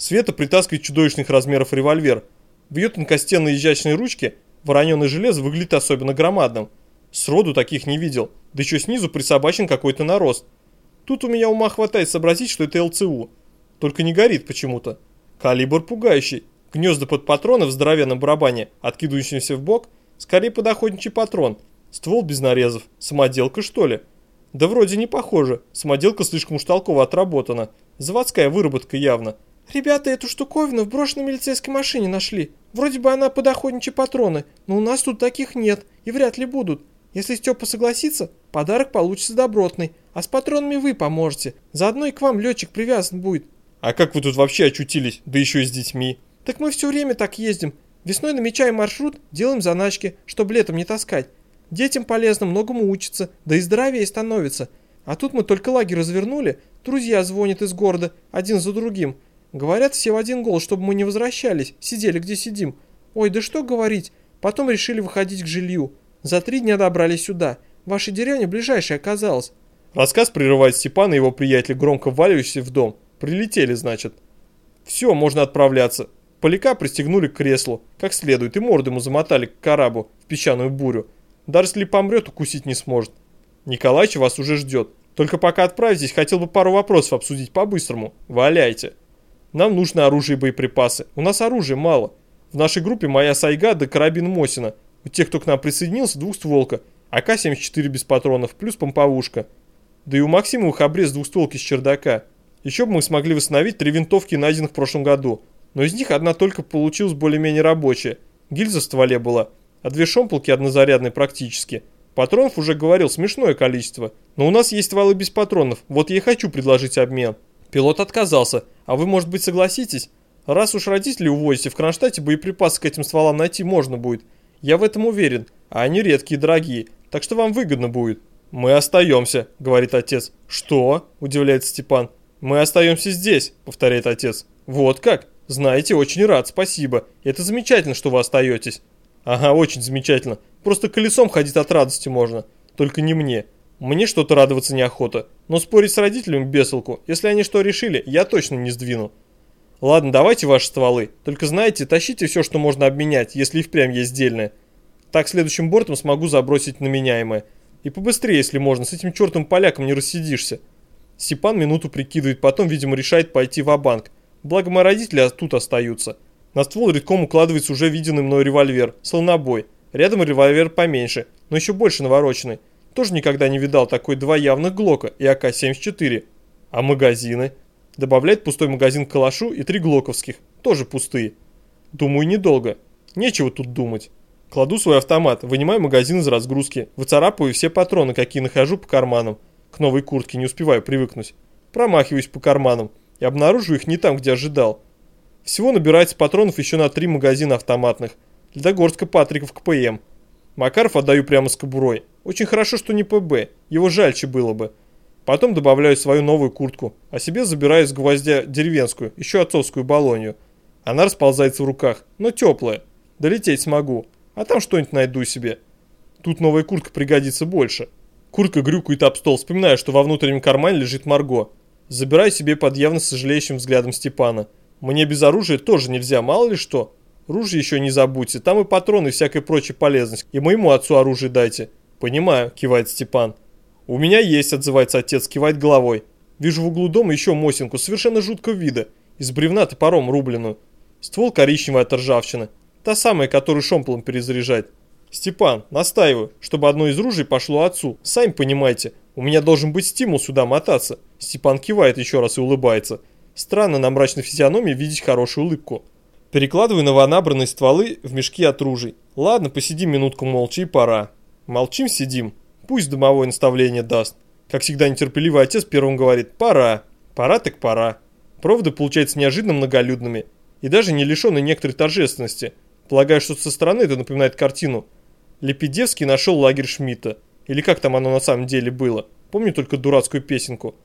Света притаскивает чудовищных размеров револьвер. В ее тонкостенной изящной ручке вороненое железо выглядит особенно громадным. Сроду таких не видел, да еще снизу присобачен какой-то нарост. Тут у меня ума хватает сообразить, что это ЛЦУ. Только не горит почему-то. Калибр пугающий. Гнезда под патроны в здоровенном барабане, откидывающимся в бок, скорее под патрон. Ствол без нарезов. Самоделка, что ли? Да вроде не похоже. Самоделка слишком уж толково отработана. Заводская выработка явно. «Ребята эту штуковину в брошенной милицейской машине нашли. Вроде бы она под охотничьи патроны, но у нас тут таких нет и вряд ли будут. Если Степа согласится, подарок получится добротный, а с патронами вы поможете. Заодно и к вам летчик привязан будет». «А как вы тут вообще очутились, да еще и с детьми?» «Так мы все время так ездим. Весной намечаем маршрут, делаем заначки, чтобы летом не таскать. Детям полезно, многому учиться, да и здоровее становится. А тут мы только лагерь развернули, друзья звонят из города, один за другим». Говорят все в один голос, чтобы мы не возвращались, сидели где сидим. Ой, да что говорить, потом решили выходить к жилью. За три дня добрались сюда. Ваша деревня ближайшая оказалась. Рассказ прерывает Степан и его приятель, громко вваливающийся в дом. Прилетели, значит. Все, можно отправляться. Поляка пристегнули к креслу, как следует, и морду ему замотали к карабу в песчаную бурю. Даже если помрет, укусить не сможет. Николаич вас уже ждет. Только пока отправитесь, хотел бы пару вопросов обсудить по-быстрому. Валяйте. Нам нужно оружие и боеприпасы. У нас оружия мало. В нашей группе моя Сайга да карабин Мосина. У тех, кто к нам присоединился, двухстволка. АК-74 без патронов, плюс помповушка. Да и у Максимовых обрез двухстволки с чердака. Еще бы мы смогли восстановить три винтовки, найденных в прошлом году. Но из них одна только получилась более-менее рабочая. Гильза в стволе была, а две шомполки однозарядные практически. Патронов уже говорил, смешное количество. Но у нас есть стволы без патронов, вот я и хочу предложить обмен. Пилот отказался, а вы, может быть, согласитесь? Раз уж родители увозите в Кронштадте, боеприпасы к этим стволам найти можно будет. Я в этом уверен, а они редкие и дорогие, так что вам выгодно будет. Мы остаемся, говорит отец. Что? Удивляется Степан. Мы остаемся здесь, повторяет отец. Вот как? Знаете, очень рад, спасибо. Это замечательно, что вы остаетесь. Ага, очень замечательно. Просто колесом ходить от радости можно. Только не мне. Мне что-то радоваться неохота, но спорить с родителями бесолку. Если они что решили, я точно не сдвину. Ладно, давайте ваши стволы. Только знаете, тащите все, что можно обменять, если и впрямь есть дельное. Так следующим бортом смогу забросить на меняемое. И побыстрее, если можно, с этим чертом поляком не рассидишься. Степан минуту прикидывает, потом, видимо, решает пойти в банк Благо мои родители тут остаются. На ствол редком укладывается уже виденный мной револьвер, слонобой. Рядом револьвер поменьше, но еще больше навороченный. Тоже никогда не видал такой два явных Глока и АК-74. А магазины? Добавляет пустой магазин к калашу и три глоковских, тоже пустые. Думаю, недолго. Нечего тут думать. Кладу свой автомат, вынимаю магазин из разгрузки, выцарапываю все патроны, какие нахожу по карманам. К новой куртке не успеваю привыкнуть. Промахиваюсь по карманам и обнаружу их не там, где ожидал. Всего набирается патронов еще на три магазина автоматных. Для Горска Патриков КПМ. Макаров отдаю прямо с кобурой. Очень хорошо, что не ПБ, его жальче было бы. Потом добавляю свою новую куртку, а себе забираю с гвоздя деревенскую, еще отцовскую балонью. Она расползается в руках, но теплая. Долететь смогу, а там что-нибудь найду себе. Тут новая куртка пригодится больше. Куртка грюкает об стол, вспоминаю, что во внутреннем кармане лежит Марго. Забираю себе под явно сожалеющим взглядом Степана. Мне без оружия тоже нельзя, мало ли что. Ружье еще не забудьте, там и патроны и всякая прочая полезность. И моему отцу оружие дайте. «Понимаю», – кивает Степан. «У меня есть», – отзывается отец, кивает головой. Вижу в углу дома еще мосинку, совершенно жуткого вида, из бревна топором рубленную. Ствол коричневый от ржавчины, та самая, которую шомполом перезаряжать. «Степан, настаиваю, чтобы одно из ружей пошло отцу. Сами понимаете, у меня должен быть стимул сюда мотаться». Степан кивает еще раз и улыбается. Странно на мрачной физиономии видеть хорошую улыбку. Перекладываю новонабранные стволы в мешки от ружей. Ладно, посидим минутку молча и пора. Молчим, сидим. Пусть домовое наставление даст. Как всегда нетерпеливый отец первым говорит «пора». Пора так пора. Проводы получаются неожиданно многолюдными и даже не лишены некоторой торжественности. Полагаю, что со стороны это напоминает картину. Лепидевский нашел лагерь Шмидта. Или как там оно на самом деле было. Помню только дурацкую песенку.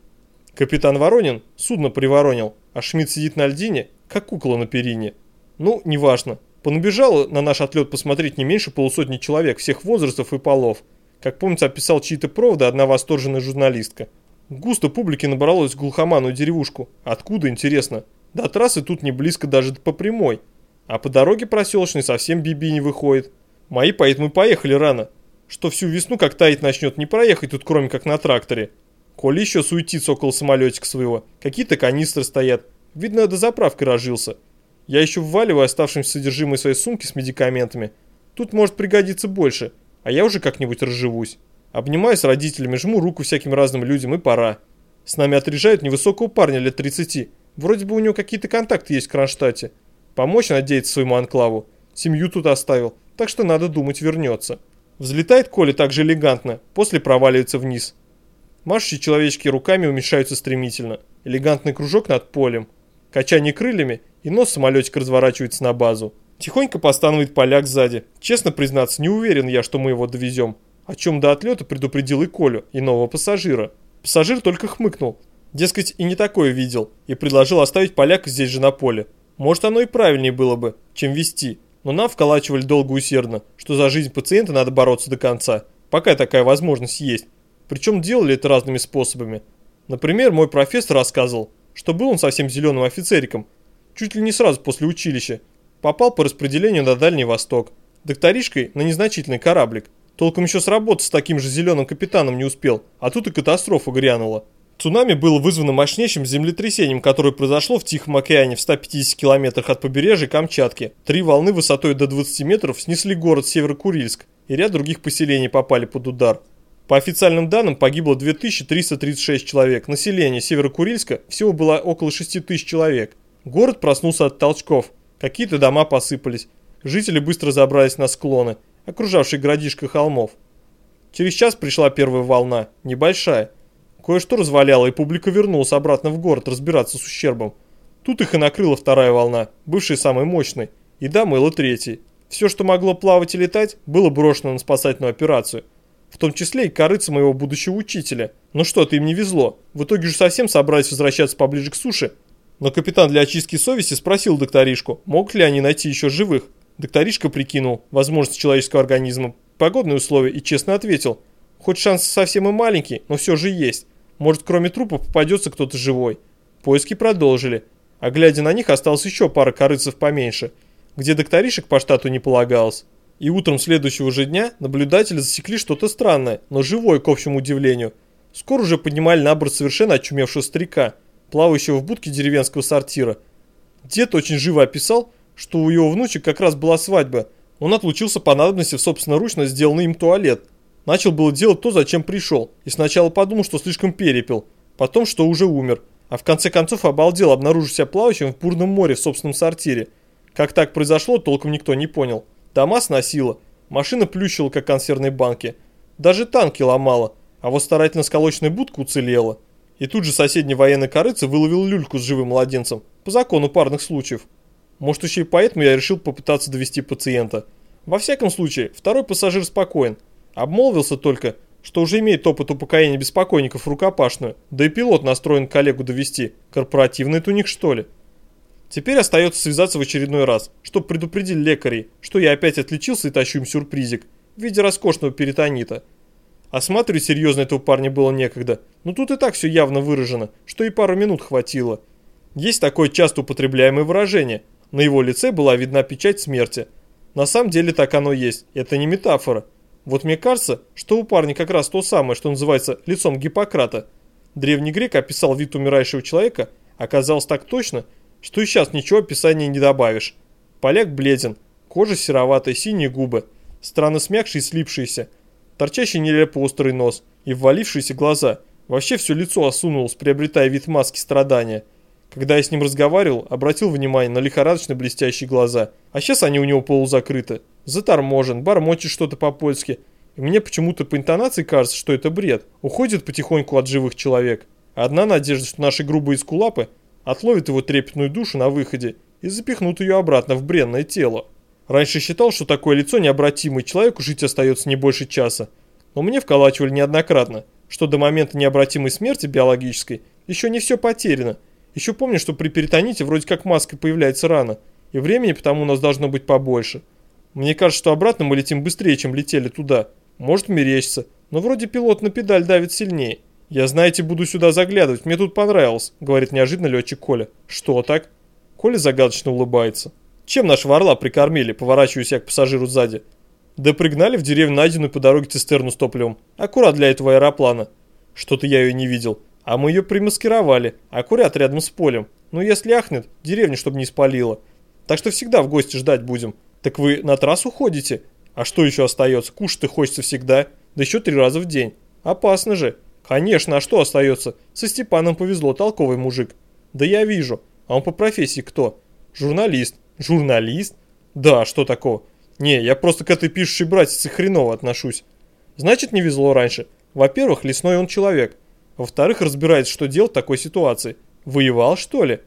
Капитан Воронин судно приворонил, а Шмидт сидит на льдине, как кукла на перине. Ну, неважно. Понабежало на наш отлет посмотреть не меньше полусотни человек всех возрастов и полов. Как помнится, описал чьи-то проводы одна восторженная журналистка. Густо публики набралось в глухоманную деревушку. Откуда, интересно? До трассы тут не близко даже по прямой. А по дороге проселочной совсем биби не выходит. Мои поэтому поехали рано. Что всю весну как таять начнет, не проехать тут кроме как на тракторе. Коля еще суетится около самолетика своего. Какие-то канистры стоят. Видно, до заправки разжился. Я еще вваливаю оставшимся содержимое своей сумки с медикаментами. Тут может пригодиться больше, а я уже как-нибудь разживусь. Обнимаю с родителями, жму руку всяким разным людям и пора. С нами отряжают невысокого парня лет 30. Вроде бы у него какие-то контакты есть в Кронштадте. Помочь надеется своему анклаву. Семью тут оставил, так что надо думать вернется. Взлетает Коля так же элегантно, после проваливается вниз. Машущие человечки руками уменьшаются стремительно. Элегантный кружок над полем. Качание крыльями, и нос самолетик разворачивается на базу. Тихонько постанывает поляк сзади. Честно признаться, не уверен я, что мы его довезем. О чем до отлета предупредил и Колю, и нового пассажира. Пассажир только хмыкнул. Дескать, и не такое видел, и предложил оставить поляка здесь же на поле. Может, оно и правильнее было бы, чем вести, но нам вколачивали долго усердно, что за жизнь пациента надо бороться до конца, пока такая возможность есть. Причем делали это разными способами. Например, мой профессор рассказывал, что был он совсем зеленым офицериком, чуть ли не сразу после училища. Попал по распределению на Дальний Восток, докторишкой на незначительный кораблик. Толком еще сработать с таким же зеленым капитаном не успел, а тут и катастрофа грянула. Цунами было вызвано мощнейшим землетрясением, которое произошло в Тихом океане в 150 километрах от побережья Камчатки. Три волны высотой до 20 метров снесли город Северокурильск, и ряд других поселений попали под удар. По официальным данным погибло 2336 человек, население Северокурильска всего было около 6000 человек. Город проснулся от толчков, какие-то дома посыпались, жители быстро забрались на склоны, окружавшие городишко холмов. Через час пришла первая волна, небольшая, Кое-что разваляло, и публика вернулась обратно в город разбираться с ущербом. Тут их и накрыла вторая волна, бывшая самой мощной, и домыла третьей. Все, что могло плавать и летать, было брошено на спасательную операцию. В том числе и корыца моего будущего учителя. Но что-то им не везло. В итоге же совсем собрались возвращаться поближе к суше. Но капитан для очистки совести спросил докторишку, могут ли они найти еще живых. Докторишка прикинул возможности человеческого организма, погодные условия и честно ответил. Хоть шанс совсем и маленький, но все же есть. Может, кроме трупов попадется кто-то живой. Поиски продолжили. А глядя на них, осталось еще пара корыцев поменьше, где докторишек по штату не полагалось. И утром следующего же дня наблюдатели засекли что-то странное, но живое к общему удивлению. Скоро уже поднимали на борт совершенно очумевшего старика, плавающего в будке деревенского сортира. Дед очень живо описал, что у его внучек как раз была свадьба. Он отлучился по надобности в собственноручно сделанный им туалет – Начал было делать то, зачем пришел, и сначала подумал, что слишком перепил, потом, что уже умер, а в конце концов обалдел, обнаружив себя плавающим в бурном море в собственном сортире. Как так произошло, толком никто не понял. Дома сносило, машина плющила, как консервные банки. Даже танки ломала, а вот старательно сколоченная будка уцелела. И тут же соседний военный корыца выловил люльку с живым младенцем, по закону парных случаев. Может еще и поэтому я решил попытаться довести пациента. Во всяком случае, второй пассажир спокоен, Обмолвился только, что уже имеет опыт упокоения беспокойников рукопашную, да и пилот настроен коллегу довести. Корпоративный это у них что ли? Теперь остается связаться в очередной раз, чтобы предупредить лекарей, что я опять отличился и тащу им сюрпризик в виде роскошного перитонита. Осматривать серьезно этого парня было некогда, но тут и так все явно выражено, что и пару минут хватило. Есть такое часто употребляемое выражение. На его лице была видна печать смерти. На самом деле так оно есть, это не метафора. Вот мне кажется, что у парня как раз то самое, что называется лицом Гиппократа. Древний грек описал вид умирающего человека, оказалось так точно, что и сейчас ничего описания не добавишь. Поляк бледен, кожа сероватая, синие губы, странно смягшие и слипшиеся, торчащий нелепо острый нос и ввалившиеся глаза. Вообще все лицо осунулось, приобретая вид маски страдания. Когда я с ним разговаривал, обратил внимание на лихорадочно блестящие глаза, а сейчас они у него полузакрыты заторможен, бормочет что-то по-польски. И мне почему-то по интонации кажется, что это бред. Уходит потихоньку от живых человек. Одна надежда, что наши грубые скулапы отловят его трепетную душу на выходе и запихнут ее обратно в бренное тело. Раньше считал, что такое лицо необратимый, человеку жить остается не больше часа. Но мне вколачивали неоднократно, что до момента необратимой смерти биологической еще не все потеряно. Еще помню, что при перитоните вроде как маска появляется рано, и времени потому у нас должно быть побольше. Мне кажется, что обратно мы летим быстрее, чем летели туда. Может мерещится, но вроде пилот на педаль давит сильнее. Я, знаете, буду сюда заглядывать, мне тут понравилось, говорит неожиданно летчик Коля. Что так? Коля загадочно улыбается. Чем нашего орла прикормили, поворачиваюсь я к пассажиру сзади. Да пригнали в деревню найденную по дороге цистерну с топливом. Аккурат для этого аэроплана. Что-то я ее не видел. А мы ее примаскировали. Аккурат рядом с полем. Ну если ахнет, деревню чтобы не спалило. Так что всегда в гости ждать будем. Так вы на трассу ходите? А что еще остается? Кушать-то хочется всегда. Да еще три раза в день. Опасно же. Конечно, а что остается? Со Степаном повезло, толковый мужик. Да я вижу. А он по профессии кто? Журналист. Журналист? Да, что такого? Не, я просто к этой пишущей братице хреново отношусь. Значит, не везло раньше. Во-первых, лесной он человек. Во-вторых, разбирается, что делать в такой ситуации. Воевал, что ли?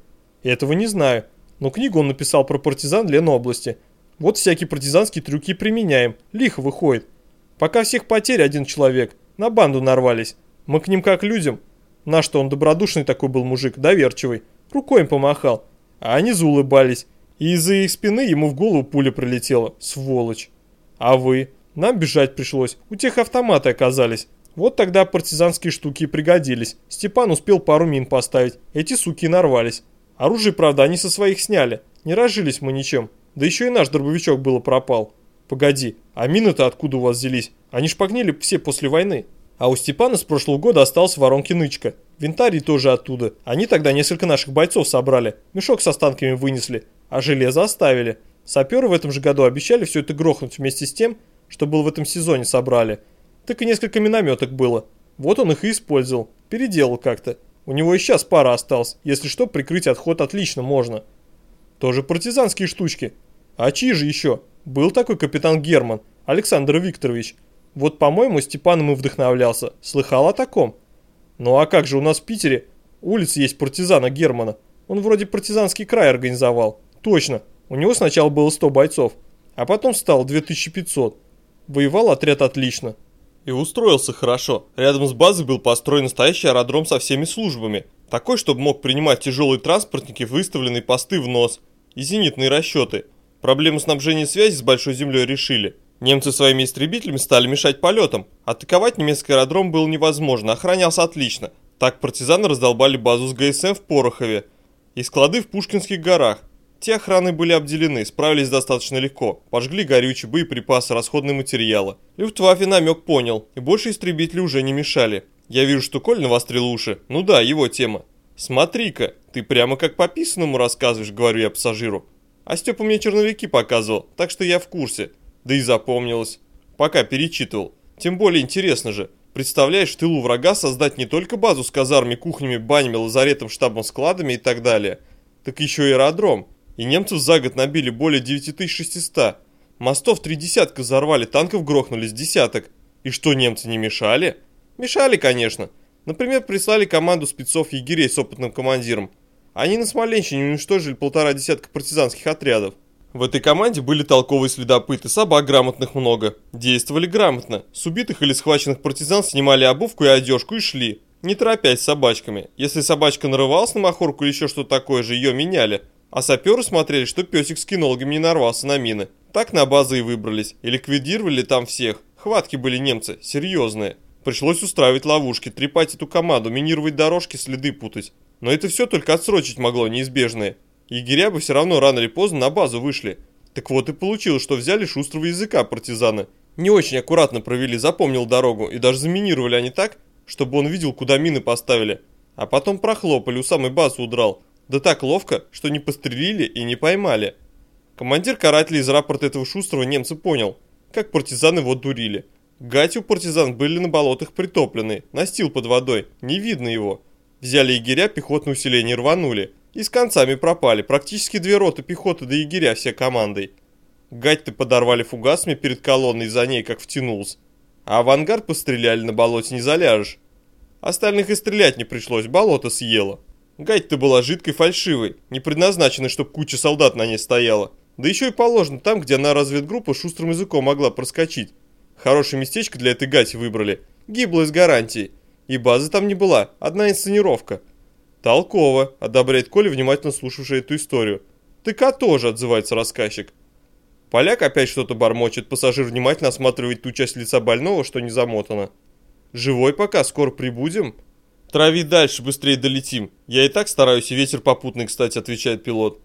Этого не знаю. Но книгу он написал про партизан Ленобласти. Вот всякие партизанские трюки применяем. Лихо выходит. Пока всех потерь один человек. На банду нарвались. Мы к ним как людям. Наш-то он добродушный такой был мужик, доверчивый. Рукой им помахал. А они заулыбались и из-за их спины ему в голову пуля прилетела. Сволочь. А вы? Нам бежать пришлось. У тех автоматы оказались. Вот тогда партизанские штуки пригодились. Степан успел пару мин поставить. Эти суки нарвались. Оружие, правда, они со своих сняли. Не разжились мы ничем. Да еще и наш дробовичок было пропал. Погоди, а мины-то откуда у вас взялись? Они шпагнили все после войны. А у Степана с прошлого года остался воронки нычка. Винтарий тоже оттуда. Они тогда несколько наших бойцов собрали. Мешок с останками вынесли а железо оставили. Саперы в этом же году обещали все это грохнуть вместе с тем, что было в этом сезоне собрали. Так и несколько минометок было. Вот он их и использовал. Переделал как-то. У него и сейчас пара осталась. Если что, прикрыть отход отлично можно. Тоже партизанские штучки. А чьи же еще? Был такой капитан Герман, Александр Викторович. Вот, по-моему, Степаном и вдохновлялся. Слыхал о таком? Ну а как же у нас в Питере улица есть партизана Германа. Он вроде партизанский край организовал. Точно, у него сначала было 100 бойцов, а потом стало 2500. Воевал отряд отлично. И устроился хорошо. Рядом с базой был построен настоящий аэродром со всеми службами. Такой, чтобы мог принимать тяжелые транспортники, выставленные посты в нос. И зенитные расчеты. Проблему снабжения связи с Большой Землей решили. Немцы своими истребителями стали мешать полетам. Атаковать немецкий аэродром было невозможно, охранялся отлично. Так партизаны раздолбали базу с ГСМ в Порохове и склады в Пушкинских горах. Те охраны были обделены, справились достаточно легко. Пожгли горючие, боеприпасы, расходные материалы. Люфтваффе намек понял, и больше истребители уже не мешали. Я вижу, что Коль навострил уши. Ну да, его тема. Смотри-ка, ты прямо как по писанному рассказываешь, говорю я пассажиру. А Степа мне черновики показывал, так что я в курсе. Да и запомнилось. Пока перечитывал. Тем более интересно же. Представляешь, в тылу врага создать не только базу с казармами, кухнями, банями, лазаретом, штабом, складами и так далее, так еще и аэродром и немцев за год набили более 9600. Мостов три десятка взорвали, танков грохнулись десяток. И что, немцы не мешали? Мешали, конечно. Например, прислали команду спецов-егерей с опытным командиром. Они на Смоленщине уничтожили полтора десятка партизанских отрядов. В этой команде были толковые следопыты, собак грамотных много. Действовали грамотно. С убитых или схваченных партизан снимали обувку и одежку и шли. Не торопясь с собачками. Если собачка нарывалась на махорку или еще что-то такое же, ее меняли. А саперы смотрели, что песик с кинологами не нарвался на мины. Так на базы и выбрались. И ликвидировали там всех. Хватки были немцы, серьезные. Пришлось устраивать ловушки, трепать эту команду, минировать дорожки, следы путать. Но это все только отсрочить могло неизбежное. Егеря бы все равно рано или поздно на базу вышли. Так вот и получилось, что взяли шустрого языка партизаны. Не очень аккуратно провели, запомнил дорогу, и даже заминировали они так, чтобы он видел, куда мины поставили. А потом прохлопали, у самой базы удрал. Да так ловко, что не пострелили и не поймали. Командир карателей из рапорта этого шустрого немца понял, как партизаны его дурили. Гати у партизан были на болотах притоплены, настил под водой, не видно его. Взяли егеря, пехотное усиление рванули. И с концами пропали, практически две роты пехоты до егеря все командой. Гать-то подорвали фугасами перед колонной за ней, как втянулся. А авангард постреляли на болоте не заляжешь. Остальных и стрелять не пришлось, болото съело. Гать-то была жидкой фальшивой, не предназначенной, чтобы куча солдат на ней стояла. Да еще и положено там, где она разведгруппа шустрым языком могла проскочить. Хорошее местечко для этой гати выбрали. Гибло с гарантией. И базы там не была, одна инсценировка. Толково, одобряет Коля, внимательно слушавший эту историю. Тыка тоже, отзывается рассказчик. Поляк опять что-то бормочет, пассажир внимательно осматривает ту часть лица больного, что не замотано. «Живой пока, скоро прибудем?» «Трави дальше, быстрее долетим. Я и так стараюсь, и ветер попутный, кстати», — отвечает пилот.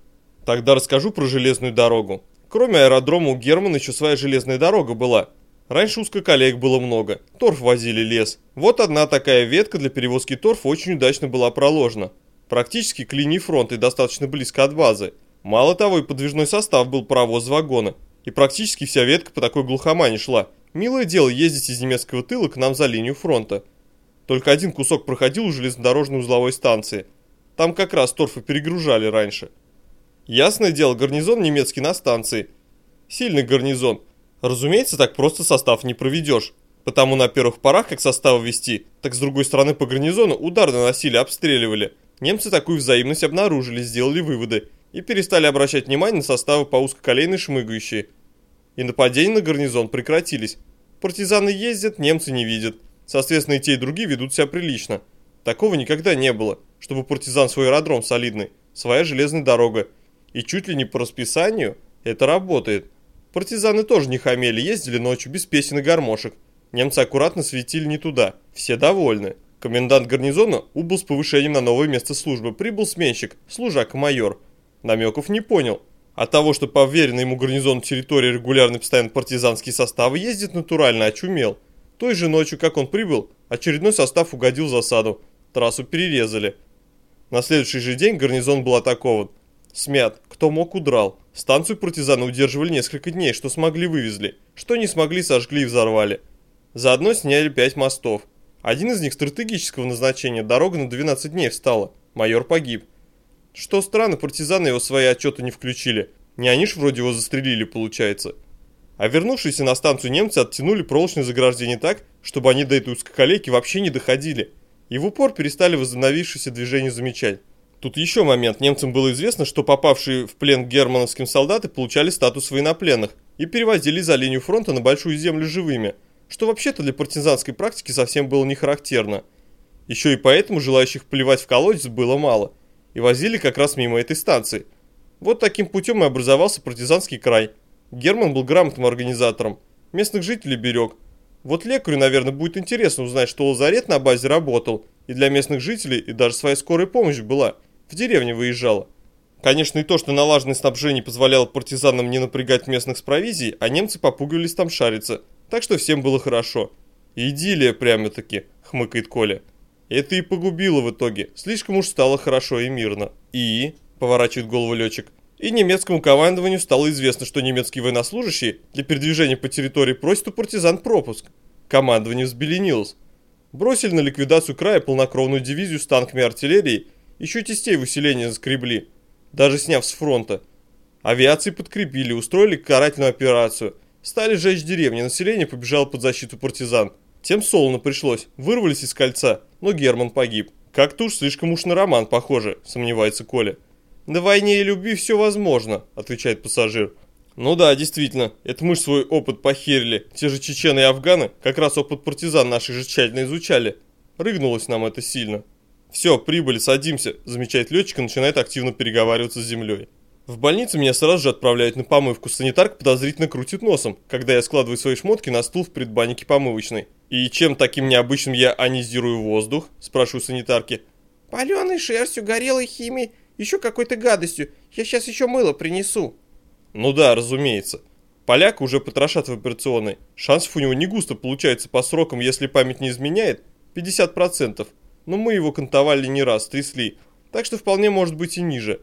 Тогда расскажу про железную дорогу. Кроме аэродрома у Германа еще своя железная дорога была. Раньше узкоколеек было много, торф возили лес. Вот одна такая ветка для перевозки торфа очень удачно была проложена. Практически к линии фронта и достаточно близко от базы. Мало того, и подвижной состав был паровоз вагона. И практически вся ветка по такой глухомане шла. Милое дело ездить из немецкого тыла к нам за линию фронта. Только один кусок проходил у железнодорожной узловой станции. Там как раз торфы перегружали раньше. Ясное дело, гарнизон немецкий на станции. Сильный гарнизон. Разумеется, так просто состав не проведешь. Потому на первых порах, как составы вести, так с другой стороны по гарнизону удар наносили, обстреливали. Немцы такую взаимность обнаружили, сделали выводы и перестали обращать внимание на составы по узкоколейной шмыгающие. И нападения на гарнизон прекратились. Партизаны ездят, немцы не видят. Соответственно, и те, и другие ведут себя прилично. Такого никогда не было, чтобы партизан свой аэродром солидный, своя железная дорога. И чуть ли не по расписанию это работает. Партизаны тоже не хамели, ездили ночью без песен и гармошек. Немцы аккуратно светили не туда. Все довольны. Комендант гарнизона убыл с повышением на новое место службы. Прибыл сменщик, служак-майор. Намеков не понял. От того, что по вверенной ему гарнизону территории регулярно постоянно партизанские составы ездят натурально, очумел. Той же ночью, как он прибыл, очередной состав угодил в засаду. Трассу перерезали. На следующий же день гарнизон был атакован. Смят, кто мог удрал. Станцию партизаны удерживали несколько дней, что смогли вывезли, что не смогли сожгли и взорвали. Заодно сняли пять мостов. Один из них стратегического назначения, дорога на 12 дней встала. Майор погиб. Что странно, партизаны его в свои отчеты не включили. Не они ж вроде его застрелили, получается. А вернувшиеся на станцию немцы оттянули проволочное заграждение так, чтобы они до этой узкоколейки вообще не доходили. И в упор перестали возобновившееся движение замечать. Тут еще момент. Немцам было известно, что попавшие в плен германовским солдаты получали статус военнопленных и перевозили за линию фронта на Большую Землю живыми, что вообще-то для партизанской практики совсем было не характерно. Еще и поэтому желающих плевать в колодец было мало – и возили как раз мимо этой станции. Вот таким путем и образовался партизанский край. Герман был грамотным организатором, местных жителей берег. Вот лекарю, наверное, будет интересно узнать, что лазарет на базе работал, и для местных жителей, и даже своя скорая помощь была, в деревне выезжала. Конечно, и то, что налаженное снабжение позволяло партизанам не напрягать местных с провизией, а немцы попугивались там шариться, так что всем было хорошо. Идиллия прямо-таки, хмыкает Коля. Это и погубило в итоге. Слишком уж стало хорошо и мирно. И, поворачивает голову летчик, и немецкому командованию стало известно, что немецкие военнослужащие для передвижения по территории просят у партизан пропуск. Командование взбеленилось. Бросили на ликвидацию края полнокровную дивизию с танками и артиллерией, еще частей в усиление заскребли, даже сняв с фронта. Авиации подкрепили, устроили карательную операцию, стали жечь деревни, население побежало под защиту партизан. Тем солоно пришлось, вырвались из кольца, но Герман погиб. Как-то уж слишком уж на роман похоже, сомневается Коля. На войне и любви все возможно, отвечает пассажир. Ну да, действительно, это мы свой опыт похерили. Те же чечены и афганы как раз опыт партизан наших же тщательно изучали. Рыгнулось нам это сильно. Все, прибыли, садимся, замечает летчик и начинает активно переговариваться с землей. В больницу меня сразу же отправляют на помывку. Санитарка подозрительно крутит носом, когда я складываю свои шмотки на стул в предбаннике помывочной. «И чем таким необычным я анизирую воздух?» – спрашиваю санитарки. «Паленой шерстью, горелой химией, еще какой-то гадостью. Я сейчас еще мыло принесу». «Ну да, разумеется. Поляк уже потрошат в операционной. Шансов у него не густо получается по срокам, если память не изменяет, 50%. Но мы его кантовали не раз, трясли, так что вполне может быть и ниже».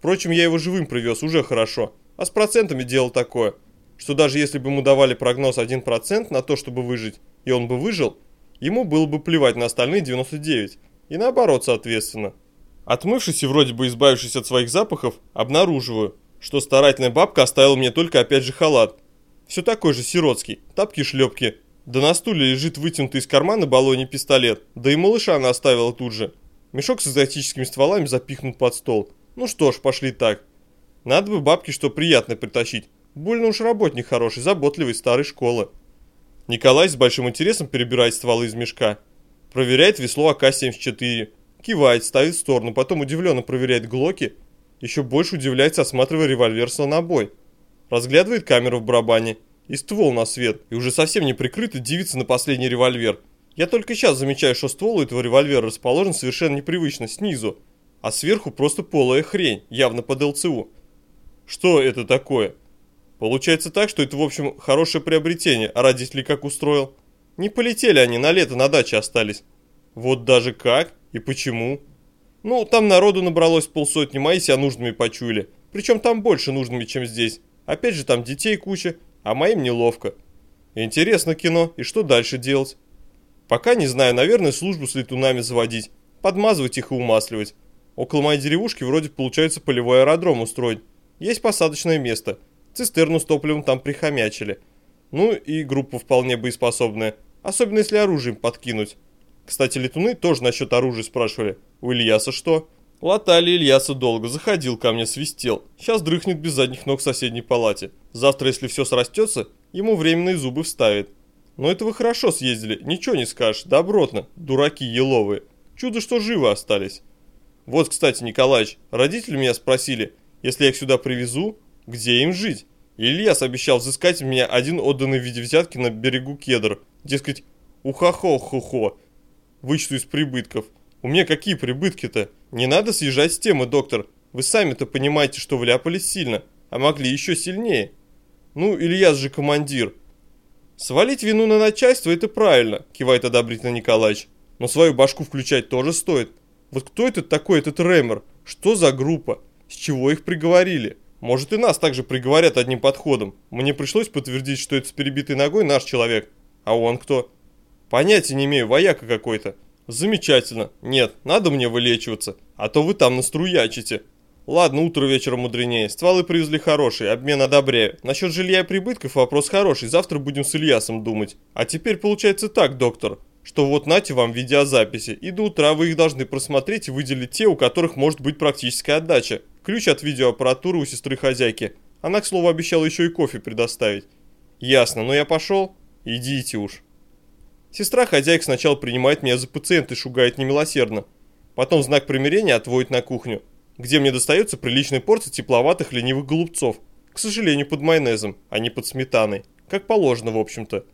Впрочем, я его живым привез, уже хорошо. А с процентами дело такое, что даже если бы ему давали прогноз 1% на то, чтобы выжить, и он бы выжил, ему было бы плевать на остальные 99. И наоборот, соответственно. Отмывшись и вроде бы избавившись от своих запахов, обнаруживаю, что старательная бабка оставила мне только опять же халат. Все такой же сиротский, тапки-шлепки. Да на стуле лежит вытянутый из кармана баллоне пистолет, да и малыша она оставила тут же. Мешок с экзотическими стволами запихнут под стол. Ну что ж, пошли так. Надо бы бабке что приятное притащить. Больно уж работник хороший, заботливый, старой школы. Николай с большим интересом перебирает стволы из мешка. Проверяет весло АК-74. Кивает, ставит в сторону, потом удивленно проверяет глоки. Еще больше удивляется, осматривая револьвер слонобой. Разглядывает камеру в барабане. И ствол на свет. И уже совсем не прикрытый дивится на последний револьвер. Я только сейчас замечаю, что ствол у этого револьвера расположен совершенно непривычно, снизу а сверху просто полая хрень, явно под ЛЦУ. Что это такое? Получается так, что это, в общем, хорошее приобретение, а родители как устроил? Не полетели они, на лето на даче остались. Вот даже как? И почему? Ну, там народу набралось полсотни, мои себя нужными почуяли. Причем там больше нужными, чем здесь. Опять же, там детей куча, а моим неловко. Интересно кино, и что дальше делать? Пока не знаю, наверное, службу с летунами заводить, подмазывать их и умасливать. Около моей деревушки вроде получается полевой аэродром устроить. Есть посадочное место. Цистерну с топливом там прихомячили. Ну и группа вполне боеспособная, особенно если оружием подкинуть. Кстати, летуны тоже насчет оружия спрашивали. У Ильяса что? Латали Ильяса долго, заходил ко мне, свистел. Сейчас дрыхнет без задних ног в соседней палате. Завтра, если все срастется, ему временные зубы вставит. Но это вы хорошо съездили, ничего не скажешь, добротно, дураки еловые. Чудо, что живы остались. Вот, кстати, Николаевич, родители меня спросили, если я их сюда привезу, где им жить? И Ильяс обещал взыскать меня один отданный в виде взятки на берегу кедр. Дескать, ухахо-хухо, вычту из прибытков. У меня какие прибытки-то? Не надо съезжать с темы, доктор. Вы сами-то понимаете, что вляпались сильно, а могли еще сильнее. Ну, Ильяс же командир. Свалить вину на начальство – это правильно, кивает одобрительно Николаевич. Но свою башку включать тоже стоит. Вот кто этот такой, этот Рэмер? Что за группа? С чего их приговорили? Может и нас также приговорят одним подходом. Мне пришлось подтвердить, что это с перебитой ногой наш человек. А он кто? Понятия не имею, вояка какой-то. Замечательно. Нет, надо мне вылечиваться, а то вы там наструячите. Ладно, утро вечером мудренее. Стволы привезли хорошие, обмен одобряю. Насчет жилья и прибытков вопрос хороший, завтра будем с Ильясом думать. А теперь получается так, доктор, что вот нате вам видеозаписи, и до утра вы их должны просмотреть и выделить те, у которых может быть практическая отдача. Ключ от видеоаппаратуры у сестры хозяйки. Она, к слову, обещала еще и кофе предоставить. Ясно, но я пошел? Идите уж. Сестра хозяйка сначала принимает меня за пациента и шугает немилосердно. Потом знак примирения отводит на кухню, где мне достается приличная порция тепловатых ленивых голубцов. К сожалению, под майонезом, а не под сметаной. Как положено, в общем-то.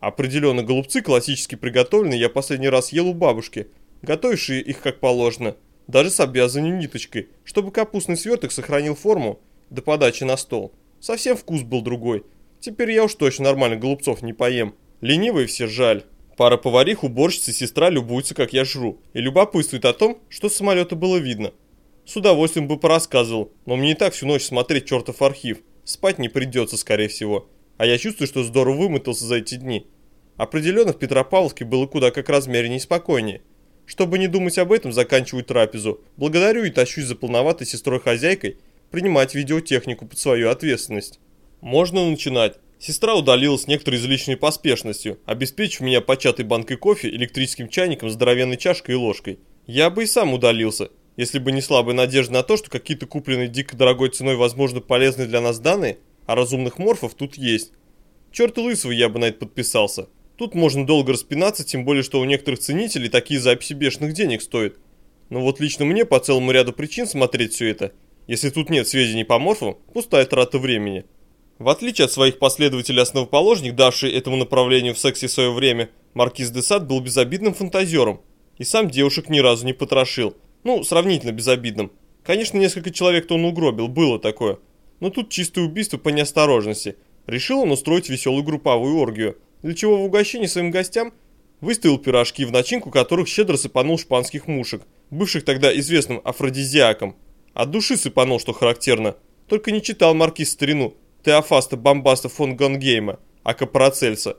Определенно, голубцы классически приготовленные я последний раз ел у бабушки, готовившие их как положено, даже с обвязанной ниточкой, чтобы капустный сверток сохранил форму до подачи на стол. Совсем вкус был другой. Теперь я уж точно нормально голубцов не поем. Ленивые все жаль. Пара поварих, уборщица и сестра любуются, как я жру, и любопытствуют о том, что с самолета было видно. С удовольствием бы порассказывал, но мне и так всю ночь смотреть чертов архив. Спать не придется, скорее всего. А я чувствую, что здорово вымотался за эти дни. Определенно в Петропавловске было куда как размереннее и спокойнее. Чтобы не думать об этом, заканчиваю трапезу. Благодарю и тащусь за полноватой сестрой-хозяйкой принимать видеотехнику под свою ответственность. Можно начинать. Сестра удалилась некоторой излишней поспешностью, обеспечив меня початой банкой кофе, электрическим чайником, здоровенной чашкой и ложкой. Я бы и сам удалился, если бы не слабая надежда на то, что какие-то купленные дико дорогой ценой, возможно, полезные для нас данные, а разумных морфов тут есть. Черт лысого я бы на это подписался. Тут можно долго распинаться, тем более, что у некоторых ценителей такие записи бешеных денег стоят. Но вот лично мне по целому ряду причин смотреть все это, если тут нет сведений по морфам, пустая трата времени. В отличие от своих последователей-основоположник, давший этому направлению в сексе свое время, маркиз де Сад был безобидным фантазером. И сам девушек ни разу не потрошил. Ну, сравнительно безобидным. Конечно, несколько человек-то он угробил, было такое. Но тут чистое убийство по неосторожности. Решил он устроить веселую групповую оргию, для чего в угощении своим гостям выставил пирожки, в начинку которых щедро сыпанул шпанских мушек, бывших тогда известным афродизиаком. От души сыпанул, что характерно. Только не читал маркиз старину, Теофаста Бомбаста фон Гонгейма, ака Парацельса.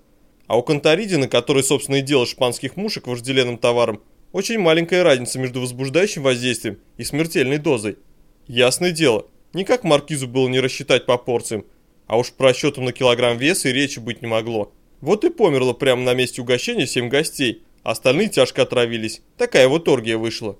А у Конторидина, который, собственно, и делал шпанских мушек вожделенным товаром, очень маленькая разница между возбуждающим воздействием и смертельной дозой. Ясное дело, никак маркизу было не рассчитать по порциям, а уж про расчетом на килограмм веса и речи быть не могло. Вот и померло прямо на месте угощения семь гостей, остальные тяжко отравились. Такая вот оргия вышла.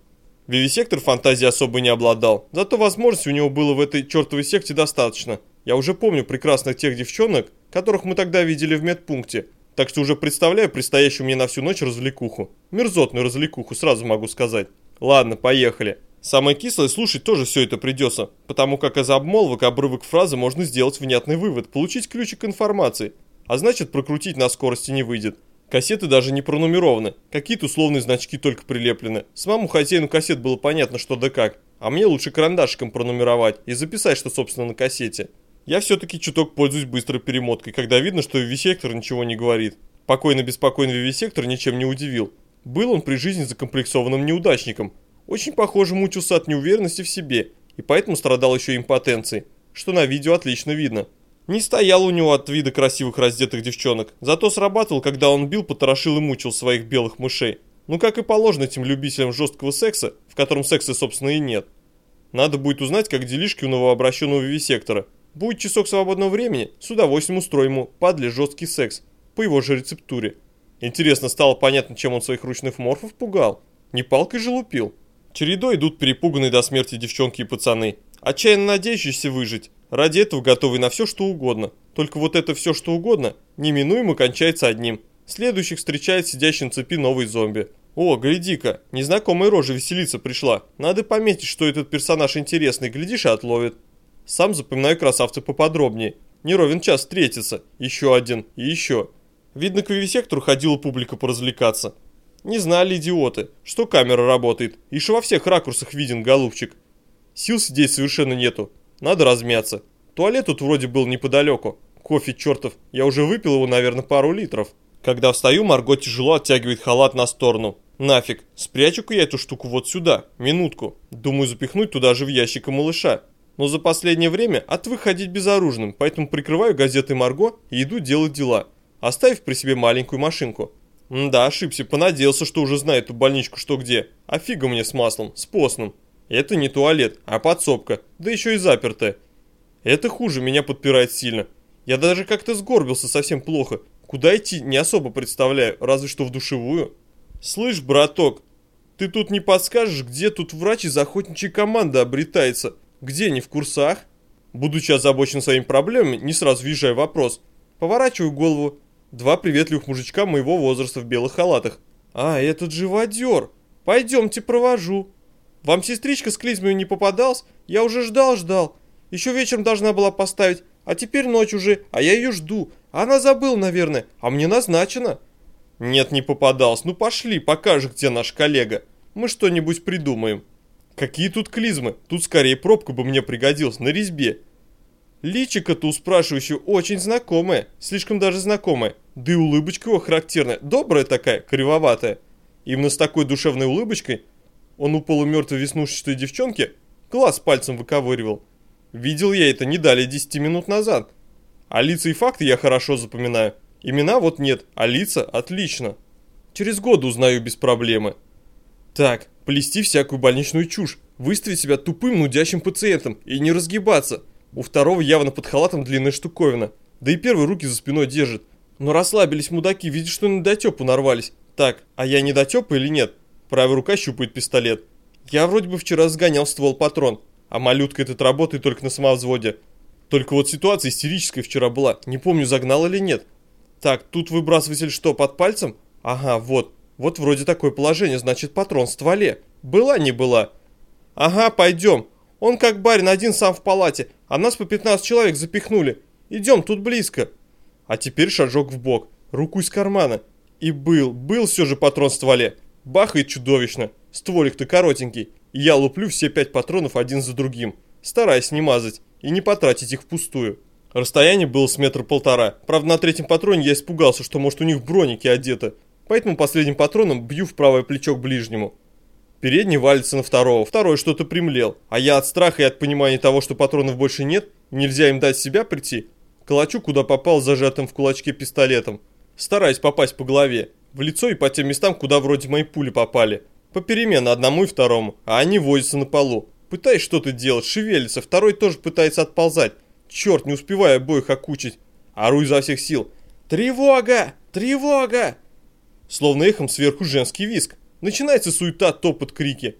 Вивисектор фантазии особо не обладал, зато возможностей у него было в этой чертовой секте достаточно – я уже помню прекрасно тех девчонок, которых мы тогда видели в медпункте, так что уже представляю предстоящую мне на всю ночь развлекуху. Мерзотную развлекуху, сразу могу сказать. Ладно, поехали. Самое кислое слушать тоже все это придется, потому как из обмолвок обрывок фразы можно сделать внятный вывод, получить ключик информации, а значит прокрутить на скорости не выйдет. Кассеты даже не пронумерованы, какие-то условные значки только прилеплены. Самому хозяину кассет было понятно что да как. А мне лучше карандашиком пронумеровать и записать, что собственно на кассете. Я все-таки чуток пользуюсь быстрой перемоткой, когда видно, что вивисектор ничего не говорит. Покойно-беспокойный вивисектор ничем не удивил. Был он при жизни закомплексованным неудачником. Очень похоже мучился от неуверенности в себе, и поэтому страдал еще импотенцией, что на видео отлично видно. Не стоял у него от вида красивых раздетых девчонок, зато срабатывал, когда он бил, потрошил и мучил своих белых мышей. Ну как и положено этим любителям жесткого секса, в котором секса собственно и нет. Надо будет узнать, как делишки у новообращенного вивисектора. Будет часок свободного времени, с удовольствием устроим ему падли жесткий секс, по его же рецептуре. Интересно, стало понятно, чем он своих ручных морфов пугал? Не палкой же лупил? Чередой идут перепуганные до смерти девчонки и пацаны, отчаянно надеющиеся выжить, ради этого готовые на все что угодно. Только вот это все что угодно неминуемо кончается одним. Следующих встречает сидящий на цепи новый зомби. О, гляди-ка, незнакомая рожа веселиться пришла. Надо пометить, что этот персонаж интересный, глядишь и отловит. Сам запоминаю красавца поподробнее. Не ровен час встретится. Еще один и еще. Видно, к вивисектору ходила публика поразвлекаться. Не знали идиоты, что камера работает, что во всех ракурсах виден голубчик. Сил сидеть совершенно нету, надо размяться. Туалет тут вроде был неподалеку. Кофе чертов, я уже выпил его, наверное, пару литров. Когда встаю, Марго тяжело оттягивает халат на сторону. Нафиг, спрячу-ка я эту штуку вот сюда, минутку. Думаю запихнуть туда же в ящика малыша. Но за последнее время отвык ходить безоружным, поэтому прикрываю газетой Марго и иду делать дела оставив при себе маленькую машинку. да, ошибся, понадеялся, что уже знает эту больничку что где. А фига мне с маслом, с постным. Это не туалет, а подсобка, да еще и запертая. Это хуже, меня подпирает сильно. Я даже как-то сгорбился совсем плохо. Куда идти, не особо представляю, разве что в душевую. Слышь, браток, ты тут не подскажешь, где тут врач из охотничьей команды обретается? Где, не в курсах? Будучи озабочен своими проблемами, не сразу въезжаю вопрос. Поворачиваю голову, Два приветливых мужичка моего возраста в белых халатах. «А, этот живодер! Пойдемте провожу!» «Вам сестричка с клизмой не попадалась? Я уже ждал-ждал. Еще вечером должна была поставить, а теперь ночь уже, а я ее жду. Она забыла, наверное, а мне назначено». «Нет, не попадалась. Ну пошли, покажешь, где наш коллега. Мы что-нибудь придумаем». «Какие тут клизмы? Тут скорее пробка бы мне пригодилась на резьбе. Личико-то у спрашивающего очень знакомое, слишком даже знакомое. Да и улыбочка его характерная, добрая такая, кривоватая. Именно с такой душевной улыбочкой он у полумертвой веснушчатой девчонки глаз пальцем выковыривал. Видел я это не далее 10 минут назад. А лица и факты я хорошо запоминаю. Имена вот нет, а лица отлично. Через год узнаю без проблемы. Так, плести всякую больничную чушь, выставить себя тупым нудящим пациентом и не разгибаться – у второго явно под халатом длинная штуковина. Да и первый руки за спиной держит. Но расслабились мудаки, видят, что на дотепу нарвались. Так, а я не дотепа или нет? Правая рука щупает пистолет. Я вроде бы вчера сгонял ствол патрон, а малютка этот работает только на самовзводе. Только вот ситуация истерическая вчера была, не помню загнал или нет. Так, тут выбрасыватель что, под пальцем? Ага, вот. Вот вроде такое положение, значит патрон в стволе. Была не была. Ага, пойдем. Он как барин один сам в палате, а нас по 15 человек запихнули. Идем, тут близко. А теперь шажок в бок, руку из кармана. И был, был все же патрон в стволе. Бахает чудовищно. Стволик-то коротенький. И я луплю все пять патронов один за другим, стараясь не мазать и не потратить их впустую. Расстояние было с метра полтора. Правда, на третьем патроне я испугался, что может у них броники одеты. Поэтому последним патроном бью в правое плечо к ближнему. Передний валится на второго, второй что-то примлел, а я от страха и от понимания того, что патронов больше нет, нельзя им дать себя прийти, калачу куда попал зажатым в кулачке пистолетом, стараясь попасть по голове, в лицо и по тем местам, куда вроде мои пули попали. Попеременно одному и второму, а они возятся на полу. Пытаясь что-то делать, шевелится, второй тоже пытается отползать. Черт, не успеваю обоих окучить. Ору изо всех сил. «Тревога! Тревога!» Словно эхом сверху женский виск. Начинается суета, топот, крики.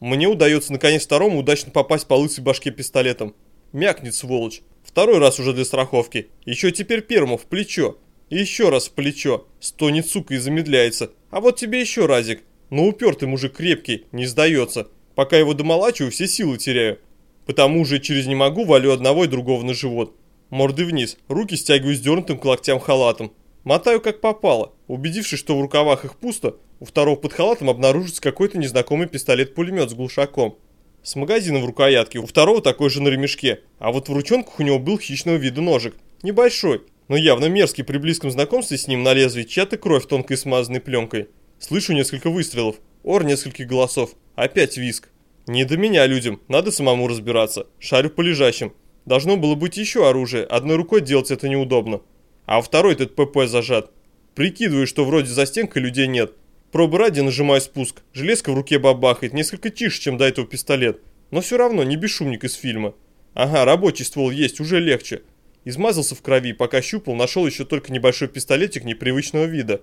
Мне удается наконец второму удачно попасть по лысой башке пистолетом. Мякнет сволочь. Второй раз уже для страховки. Еще теперь первому в плечо. И еще раз в плечо. Стонет сука и замедляется. А вот тебе еще разик. Но упертый мужик крепкий, не сдается. Пока его домолачиваю, все силы теряю. Потому уже через не могу валю одного и другого на живот. Морды вниз, руки стягиваю сдернутым к локтям халатом. Мотаю как попало. Убедившись, что в рукавах их пусто, у второго под халатом обнаружится какой-то незнакомый пистолет-пулемет с глушаком. с магазином в рукоятке, у второго такой же на ремешке, а вот в ручонках у него был хищного вида ножик. Небольшой, но явно мерзкий при близком знакомстве с ним на лезвии чья-то кровь тонкой смазанной пленкой. Слышу несколько выстрелов, ор нескольких голосов, опять виск. Не до меня людям, надо самому разбираться. Шарю по лежащим. Должно было быть еще оружие, одной рукой делать это неудобно. А второй этот ПП зажат. Прикидываю, что вроде за стенкой людей нет. Пробы ради нажимаю спуск. Железка в руке бабахает, несколько тише, чем до этого пистолет. Но все равно не бесшумник из фильма. Ага, рабочий ствол есть, уже легче. Измазался в крови, пока щупал, нашел еще только небольшой пистолетик непривычного вида.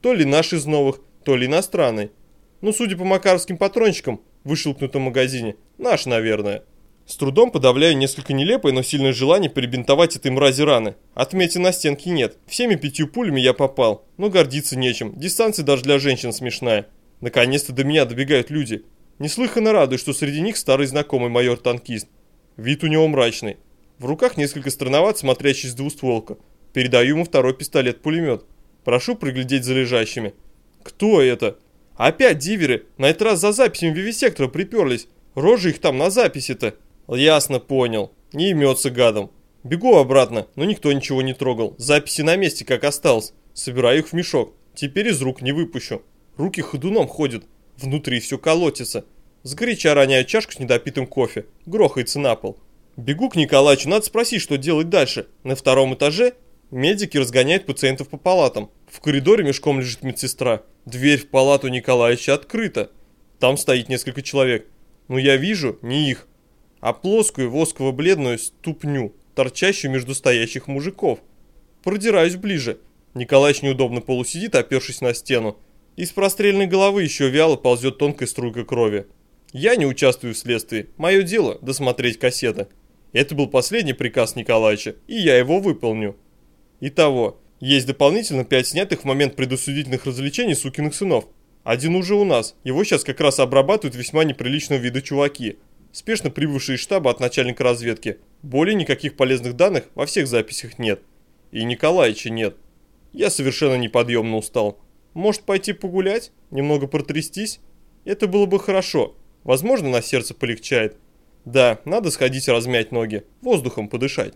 То ли наш из новых, то ли иностранный. Ну, судя по макаровским патрончикам, вышелкнутом магазине, наш, наверное. С трудом подавляю несколько нелепое, но сильное желание перебинтовать этой мрази раны. Отметин на стенке нет. Всеми пятью пулями я попал. Но гордиться нечем. Дистанция даже для женщин смешная. Наконец-то до меня добегают люди. Неслыханно радуюсь, что среди них старый знакомый майор-танкист. Вид у него мрачный. В руках несколько странноват смотрящий с двустволка. Передаю ему второй пистолет-пулемет. Прошу приглядеть за лежащими. Кто это? Опять диверы. На этот раз за записями вивисектора приперлись. Рожи их там на записи-то. Ясно, понял. Не имется гадом. Бегу обратно, но никто ничего не трогал. Записи на месте как осталось. Собираю их в мешок. Теперь из рук не выпущу. Руки ходуном ходят. Внутри все колотится. Сгоряча роняю чашку с недопитым кофе. Грохается на пол. Бегу к Николаевичу, надо спросить, что делать дальше. На втором этаже медики разгоняют пациентов по палатам. В коридоре мешком лежит медсестра. Дверь в палату Николаевича открыта. Там стоит несколько человек. Но я вижу не их, а плоскую восково-бледную ступню, торчащую между стоящих мужиков. Продираюсь ближе. Николаевич неудобно полусидит, опершись на стену. Из прострельной головы еще вяло ползет тонкая струйка крови. Я не участвую в следствии. Мое дело – досмотреть кассеты. Это был последний приказ Николаевича, и я его выполню. Итого, есть дополнительно пять снятых в момент предусудительных развлечений сукиных сынов. Один уже у нас, его сейчас как раз обрабатывают весьма неприличного вида чуваки, спешно прибывшие из штаба от начальника разведки. Более никаких полезных данных во всех записях нет. И Николаевича нет. Я совершенно неподъемно устал. Может пойти погулять? Немного протрястись? Это было бы хорошо. Возможно, на сердце полегчает. Да, надо сходить размять ноги, воздухом подышать.